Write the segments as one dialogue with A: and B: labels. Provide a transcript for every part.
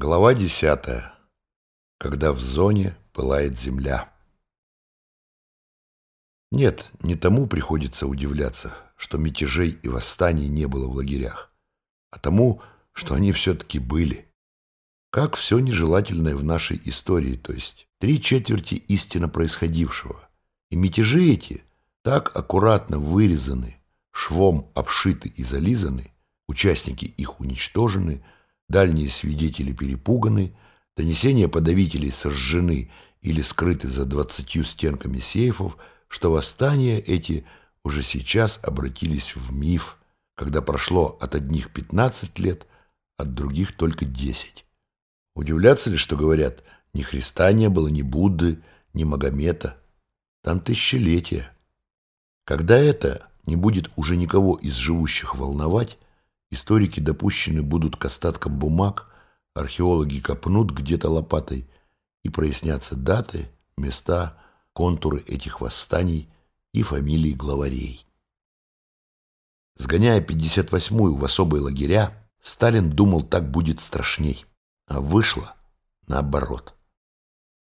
A: Глава десятая. Когда в зоне пылает земля. Нет, не тому приходится удивляться, что мятежей и восстаний не было в лагерях, а тому, что они все-таки были. Как все нежелательное в нашей истории, то есть три четверти истинно происходившего. И мятежи эти так аккуратно вырезаны, швом обшиты и зализаны, участники их уничтожены – Дальние свидетели перепуганы, донесения подавителей сожжены или скрыты за двадцатью стенками сейфов, что восстания эти уже сейчас обратились в миф, когда прошло от одних пятнадцать лет, от других только десять. Удивляться ли, что говорят, ни Христа не было, ни Будды, ни Магомета. Там тысячелетия. Когда это не будет уже никого из живущих волновать, Историки допущены будут к остаткам бумаг, археологи копнут где-то лопатой и прояснятся даты, места, контуры этих восстаний и фамилии главарей. Сгоняя 58-ю в особые лагеря, Сталин думал, так будет страшней, а вышло наоборот.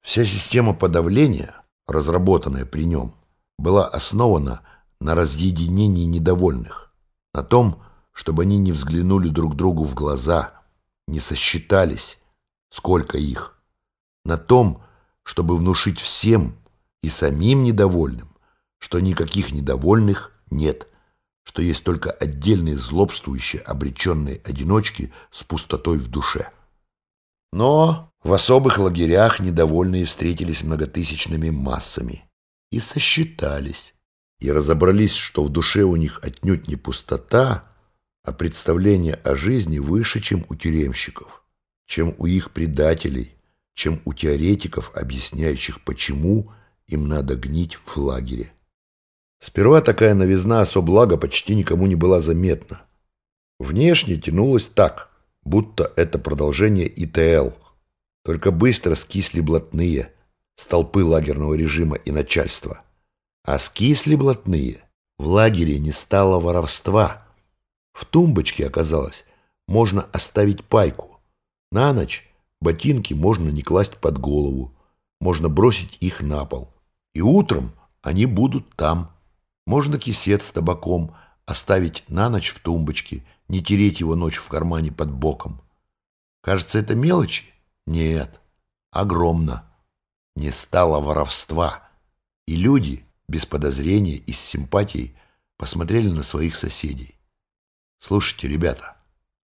A: Вся система подавления, разработанная при нем, была основана на разъединении недовольных, на том, чтобы они не взглянули друг другу в глаза, не сосчитались, сколько их, на том, чтобы внушить всем и самим недовольным, что никаких недовольных нет, что есть только отдельные злобствующие обреченные одиночки с пустотой в душе. Но в особых лагерях недовольные встретились многотысячными массами и сосчитались, и разобрались, что в душе у них отнюдь не пустота, а представление о жизни выше, чем у тюремщиков, чем у их предателей, чем у теоретиков, объясняющих, почему им надо гнить в лагере. Сперва такая новизна особлага почти никому не была заметна. Внешне тянулось так, будто это продолжение ИТЛ. Только быстро скисли блатные, столпы лагерного режима и начальства. А скисли блатные, в лагере не стало воровства – в тумбочке оказалось, можно оставить пайку. На ночь ботинки можно не класть под голову, можно бросить их на пол. И утром они будут там. Можно кисет с табаком оставить на ночь в тумбочке, не тереть его ночь в кармане под боком. Кажется, это мелочи? Нет, огромно. Не стало воровства. И люди, без подозрения и с симпатией, посмотрели на своих соседей. Слушайте, ребята,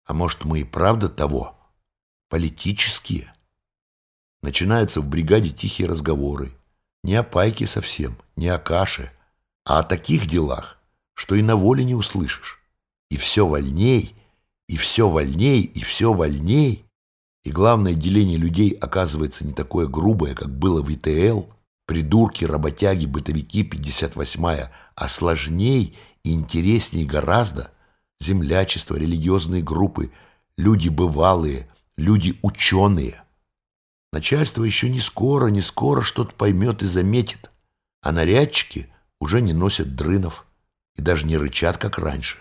A: а может мы и правда того? Политические? Начинаются в бригаде тихие разговоры. Не о пайке совсем, не о каше, а о таких делах, что и на воле не услышишь. И все вольней, и все вольней, и все вольней. И главное, деление людей оказывается не такое грубое, как было в ИТЛ, придурки, работяги, бытовики, 58-я, а сложней и интересней гораздо – землячество, религиозные группы, люди бывалые, люди ученые. Начальство еще не скоро, не скоро что-то поймет и заметит, а нарядчики уже не носят дрынов и даже не рычат, как раньше.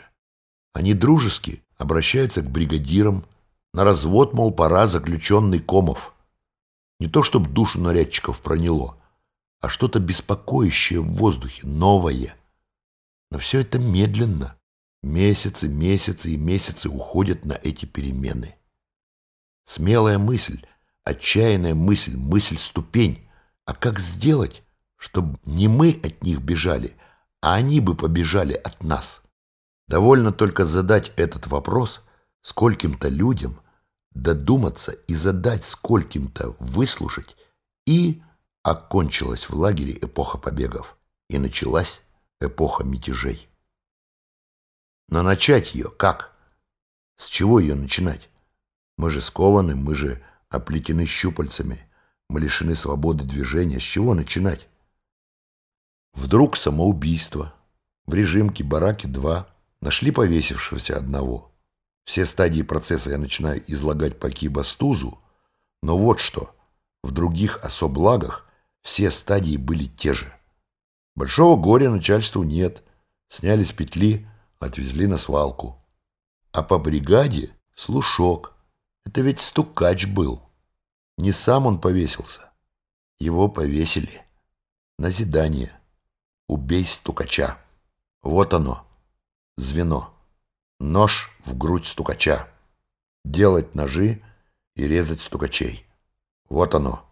A: Они дружески обращаются к бригадирам, на развод, мол, пора заключенный Комов. Не то, чтобы душу нарядчиков проняло, а что-то беспокоящее в воздухе, новое. Но все это медленно, Месяцы, месяцы и месяцы уходят на эти перемены. Смелая мысль, отчаянная мысль, мысль-ступень. А как сделать, чтобы не мы от них бежали, а они бы побежали от нас? Довольно только задать этот вопрос скольким-то людям, додуматься и задать скольким-то выслушать, и окончилась в лагере эпоха побегов, и началась эпоха мятежей. Но начать ее как? С чего ее начинать? Мы же скованы, мы же оплетены щупальцами, мы лишены свободы движения. С чего начинать? Вдруг самоубийство. В режимке бараки 2 нашли повесившегося одного. Все стадии процесса я начинаю излагать по кибастузу, но вот что, в других особлагах все стадии были те же. Большого горя начальству нет, сняли с петли, отвезли на свалку. А по бригаде слушок. Это ведь стукач был. Не сам он повесился. Его повесили. Назидание. Убей стукача. Вот оно. Звено. Нож в грудь стукача. Делать ножи и резать стукачей. Вот оно.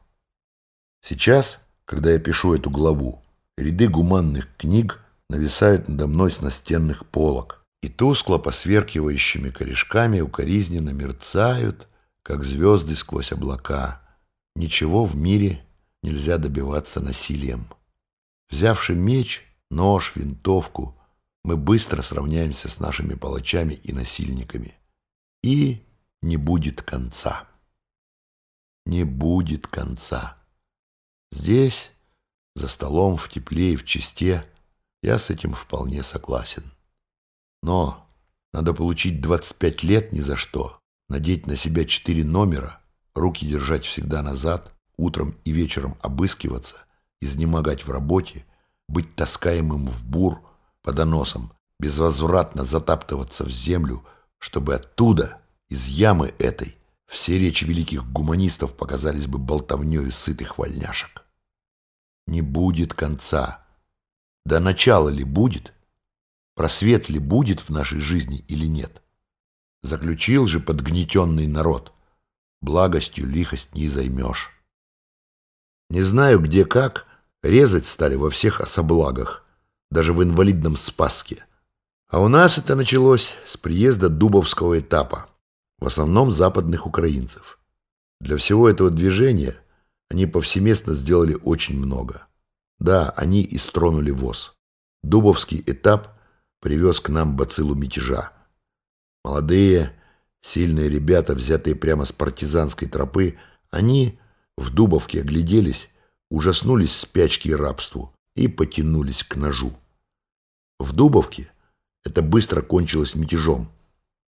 A: Сейчас, когда я пишу эту главу, ряды гуманных книг нависают надо мной с настенных полок и тускло посверкивающими корешками укоризненно мерцают, как звезды сквозь облака. Ничего в мире нельзя добиваться насилием. Взявши меч, нож, винтовку, мы быстро сравняемся с нашими палачами и насильниками. И не будет конца. Не будет конца. Здесь, за столом, в тепле и в чисте, я с этим вполне согласен. Но надо получить 25 лет ни за что, надеть на себя четыре номера, руки держать всегда назад, утром и вечером обыскиваться, изнемогать в работе, быть таскаемым в бур по доносам, безвозвратно затаптываться в землю, чтобы оттуда, из ямы этой, все речи великих гуманистов показались бы болтовнёю сытых вольняшек. Не будет конца. До начала ли будет? Просвет ли будет в нашей жизни или нет? Заключил же подгнетенный народ. Благостью лихость не займешь. Не знаю, где как, резать стали во всех особлагах, даже в инвалидном Спаске. А у нас это началось с приезда Дубовского этапа, в основном западных украинцев. Для всего этого движения они повсеместно сделали очень много. Да, они и стронули ВОЗ. Дубовский этап привез к нам бациллу мятежа. Молодые, сильные ребята, взятые прямо с партизанской тропы, они в Дубовке огляделись, ужаснулись спячке и рабству и потянулись к ножу. В Дубовке это быстро кончилось мятежом,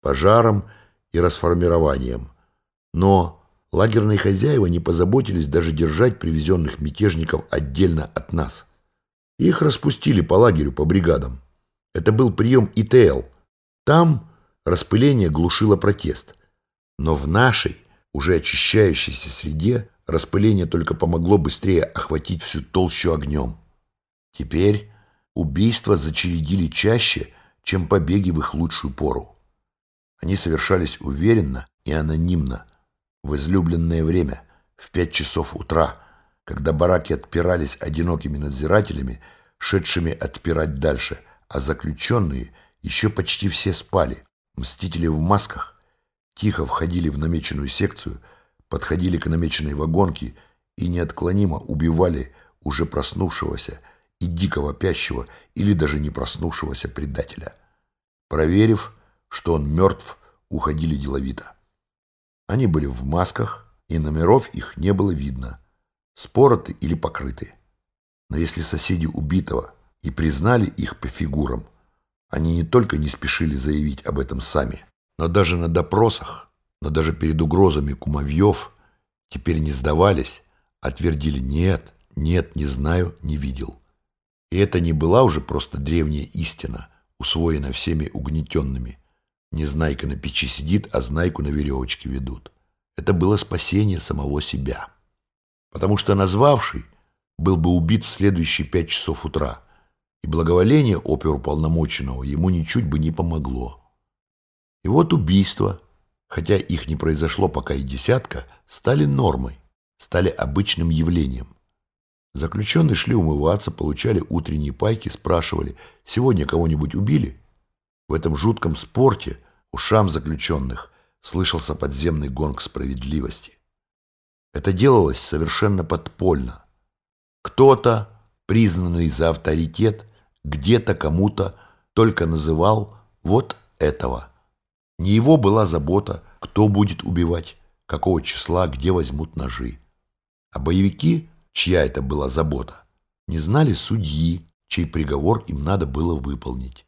A: пожаром и расформированием. Но лагерные хозяева не позаботились даже держать привезенных мятежников отдельно от нас. Их распустили по лагерю, по бригадам. Это был прием ИТЛ. Там распыление глушило протест. Но в нашей, уже очищающейся среде, распыление только помогло быстрее охватить всю толщу огнем. Теперь убийства зачередили чаще, чем побеги в их лучшую пору. Они совершались уверенно и анонимно, в излюбленное время, в пять часов утра, когда бараки отпирались одинокими надзирателями, шедшими отпирать дальше, а заключенные еще почти все спали. Мстители в масках тихо входили в намеченную секцию, подходили к намеченной вагонке и неотклонимо убивали уже проснувшегося и дико вопящего или даже не проснувшегося предателя. Проверив, что он мертв, уходили деловито. Они были в масках, и номеров их не было видно, спороты или покрыты. Но если соседи убитого и признали их по фигурам, они не только не спешили заявить об этом сами, но даже на допросах, но даже перед угрозами кумовьев теперь не сдавались, а твердили «нет, нет, не знаю, не видел». И это не была уже просто древняя истина – усвоено всеми угнетенными. Незнайка на печи сидит, а знайку на веревочке ведут. Это было спасение самого себя. Потому что назвавший был бы убит в следующие пять часов утра, и благоволение оперуполномоченного ему ничуть бы не помогло. И вот убийства, хотя их не произошло пока и десятка, стали нормой, стали обычным явлением. Заключенные шли умываться, получали утренние пайки, спрашивали, сегодня кого-нибудь убили? В этом жутком спорте ушам заключенных слышался подземный гонг справедливости. Это делалось совершенно подпольно. Кто-то, признанный за авторитет, где-то кому-то только называл вот этого. Не его была забота, кто будет убивать, какого числа, где возьмут ножи. А боевики чья это была забота, не знали судьи, чей приговор им надо было выполнить.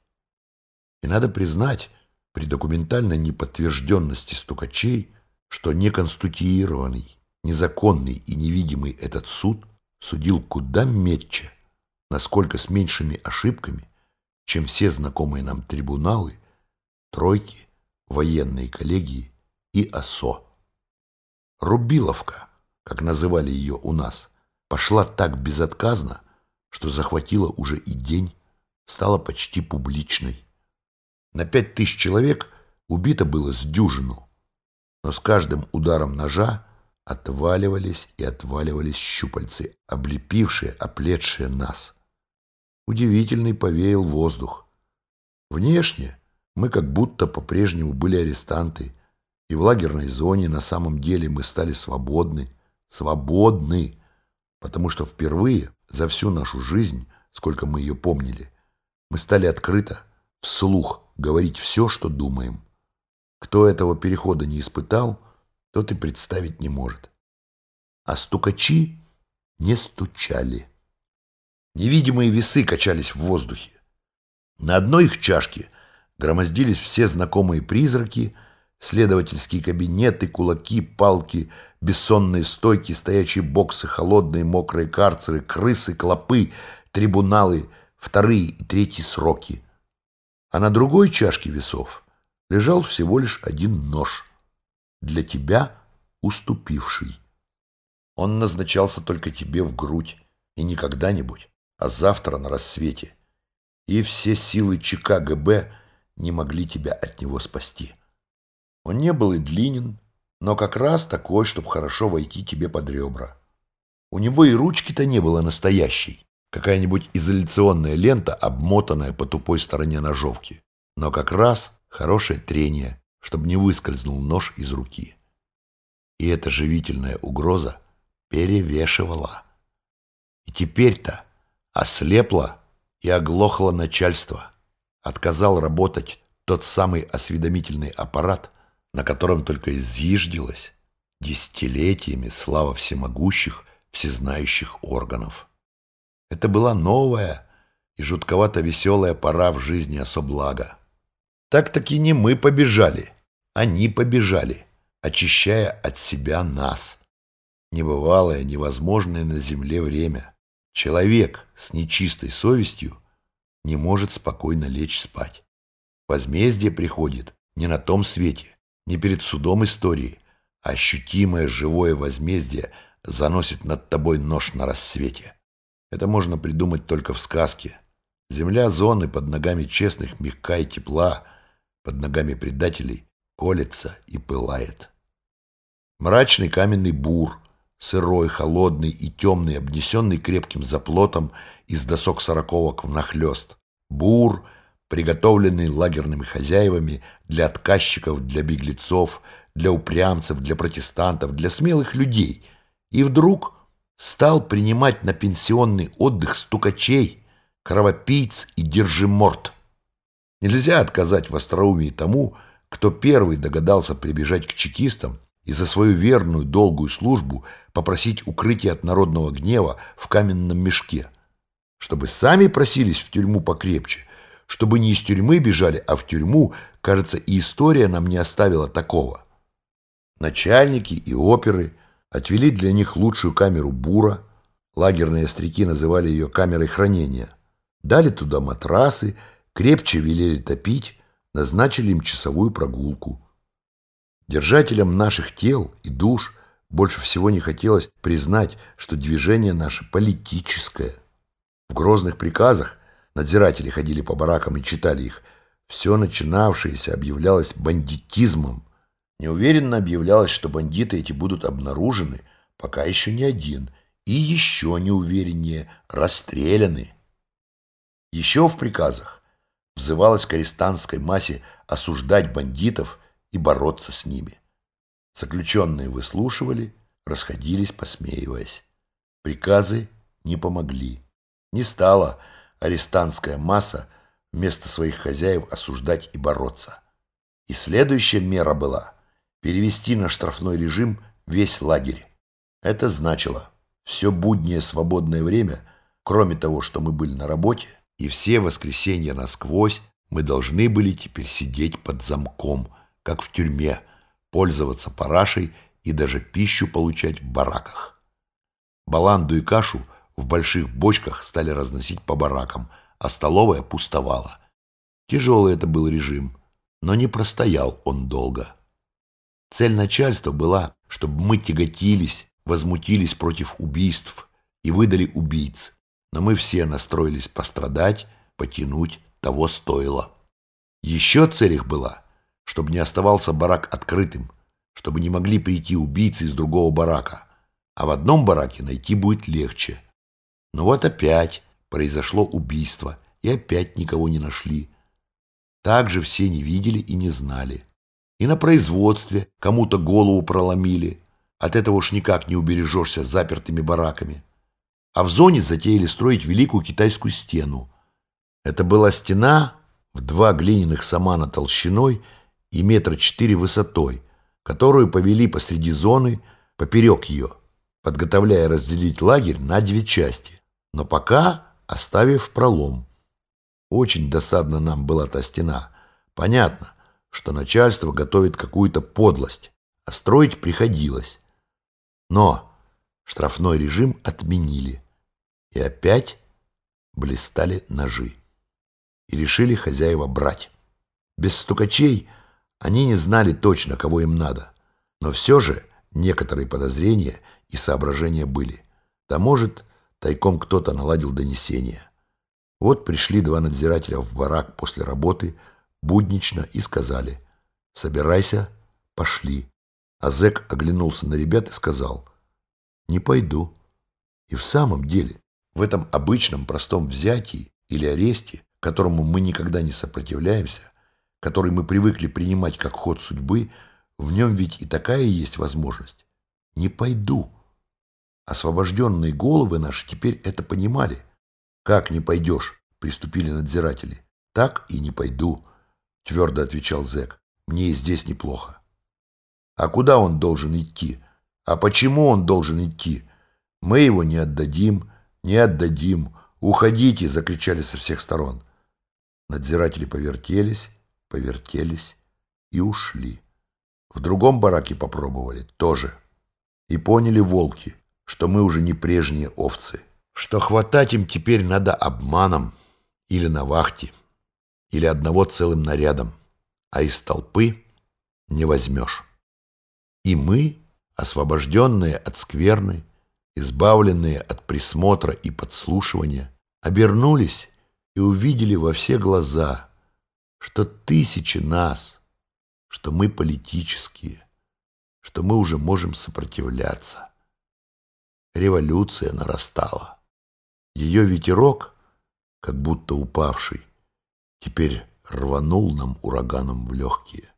A: И надо признать, при документальной неподтвержденности стукачей, что неконституированный, незаконный и невидимый этот суд судил куда метче, насколько с меньшими ошибками, чем все знакомые нам трибуналы, тройки, военные коллегии и ОСО. Рубиловка, как называли ее у нас, пошла так безотказно, что захватила уже и день, стала почти публичной. На пять тысяч человек убито было с дюжину, но с каждым ударом ножа отваливались и отваливались щупальцы, облепившие, оплетшие нас. Удивительный повеял воздух. Внешне мы как будто по-прежнему были арестанты, и в лагерной зоне на самом деле мы стали свободны, свободны, потому что впервые за всю нашу жизнь, сколько мы ее помнили, мы стали открыто, вслух говорить все, что думаем. Кто этого перехода не испытал, тот и представить не может. А стукачи не стучали. Невидимые весы качались в воздухе. На одной их чашке громоздились все знакомые призраки, следовательские кабинеты, кулаки, палки, бессонные стойки, стоячие боксы, холодные мокрые карцеры, крысы, клопы, трибуналы, вторые и третьи сроки. А на другой чашке весов лежал всего лишь один нож, для тебя уступивший. Он назначался только тебе в грудь, и не когда-нибудь, а завтра на рассвете. И все силы ЧК ГБ не могли тебя от него спасти. Он не был и длинен, но как раз такой, чтобы хорошо войти тебе под ребра. У него и ручки-то не было настоящей, какая-нибудь изоляционная лента, обмотанная по тупой стороне ножовки, но как раз хорошее трение, чтобы не выскользнул нож из руки. И эта живительная угроза перевешивала. И теперь-то ослепло и оглохло начальство. Отказал работать тот самый осведомительный аппарат, на котором только изъиждилась десятилетиями слава всемогущих, всезнающих органов. Это была новая и жутковато веселая пора в жизни особлага. Так-таки не мы побежали, они побежали, очищая от себя нас. Небывалое, невозможное на земле время. Человек с нечистой совестью не может спокойно лечь спать. Возмездие приходит не на том свете, не перед судом истории, а ощутимое живое возмездие заносит над тобой нож на рассвете. Это можно придумать только в сказке. Земля зоны под ногами честных мягка и тепла, под ногами предателей колется и пылает. Мрачный каменный бур, сырой, холодный и темный, обнесенный крепким заплотом из досок сороковок внахлёст. Бур, приготовленный лагерными хозяевами для отказчиков, для беглецов, для упрямцев, для протестантов, для смелых людей. И вдруг стал принимать на пенсионный отдых стукачей, кровопийц и держиморт. Нельзя отказать в остроумии тому, кто первый догадался прибежать к чекистам и за свою верную долгую службу попросить укрытия от народного гнева в каменном мешке, чтобы сами просились в тюрьму покрепче, чтобы не из тюрьмы бежали, а в тюрьму, кажется, и история нам не оставила такого. Начальники и оперы отвели для них лучшую камеру бура, лагерные остряки называли ее камерой хранения, дали туда матрасы, крепче велели топить, назначили им часовую прогулку. Держателям наших тел и душ больше всего не хотелось признать, что движение наше политическое. В грозных приказах надзиратели ходили по баракам и читали их. Все начинавшееся объявлялось бандитизмом, Неуверенно объявлялось, что бандиты эти будут обнаружены, пока еще не один, и еще неувереннее расстреляны. Еще в приказах взывалось к арестантской массе осуждать бандитов и бороться с ними. Заключенные выслушивали, расходились, посмеиваясь. Приказы не помогли. Не стала арестантская масса вместо своих хозяев осуждать и бороться. И следующая мера была – перевести на штрафной режим весь лагерь. Это значило все буднее свободное время, кроме того, что мы были на работе, и все воскресенья насквозь мы должны были теперь сидеть под замком, как в тюрьме, пользоваться парашей и даже пищу получать в бараках. Баланду и кашу в больших бочках стали разносить по баракам, а столовая пустовала. Тяжелый это был режим, но не простоял он долго. Цель начальства была, чтобы мы тяготились, возмутились против убийств и выдали убийц. Но мы все настроились пострадать, потянуть, того стоило. Еще цель их была, чтобы не оставался барак открытым, чтобы не могли прийти убийцы из другого барака, а в одном бараке найти будет легче. Но вот опять произошло убийство, и опять никого не нашли. Также все не видели и не знали. И на производстве кому-то голову проломили. От этого уж никак не убережешься запертыми бараками. А в зоне затеяли строить великую китайскую стену. Это была стена в два глиняных самана толщиной и метра четыре высотой, которую повели посреди зоны поперек ее, подготовляя разделить лагерь на две части, но пока оставив пролом. Очень досадна нам была та стена. Понятно, что начальство готовит какую-то подлость, а строить приходилось. Но штрафной режим отменили, и опять блистали ножи. И решили хозяева брать. Без стукачей они не знали точно, кого им надо, но все же некоторые подозрения и соображения были. Да может, тайком кто-то наладил донесение. Вот пришли два надзирателя в барак после работы, буднично, и сказали «Собирайся, пошли». А зэк оглянулся на ребят и сказал «Не пойду». И в самом деле, в этом обычном простом взятии или аресте, которому мы никогда не сопротивляемся, который мы привыкли принимать как ход судьбы, в нем ведь и такая есть возможность. Не пойду. Освобожденные головы наши теперь это понимали – «Как не пойдешь?» — приступили надзиратели. «Так и не пойду», — твердо отвечал зэк. «Мне и здесь неплохо». «А куда он должен идти? А почему он должен идти? Мы его не отдадим, не отдадим. Уходите!» — закричали со всех сторон. Надзиратели повертелись, повертелись и ушли. В другом бараке попробовали тоже. И поняли волки, что мы уже не прежние овцы что хватать им теперь надо обманом или на вахте, или одного целым нарядом, а из толпы не возьмешь. И мы, освобожденные от скверны, избавленные от присмотра и подслушивания, обернулись и увидели во все глаза, что тысячи нас, что мы политические, что мы уже можем сопротивляться. Революция нарастала. Ее ветерок, как будто упавший, теперь рванул нам ураганом в легкие.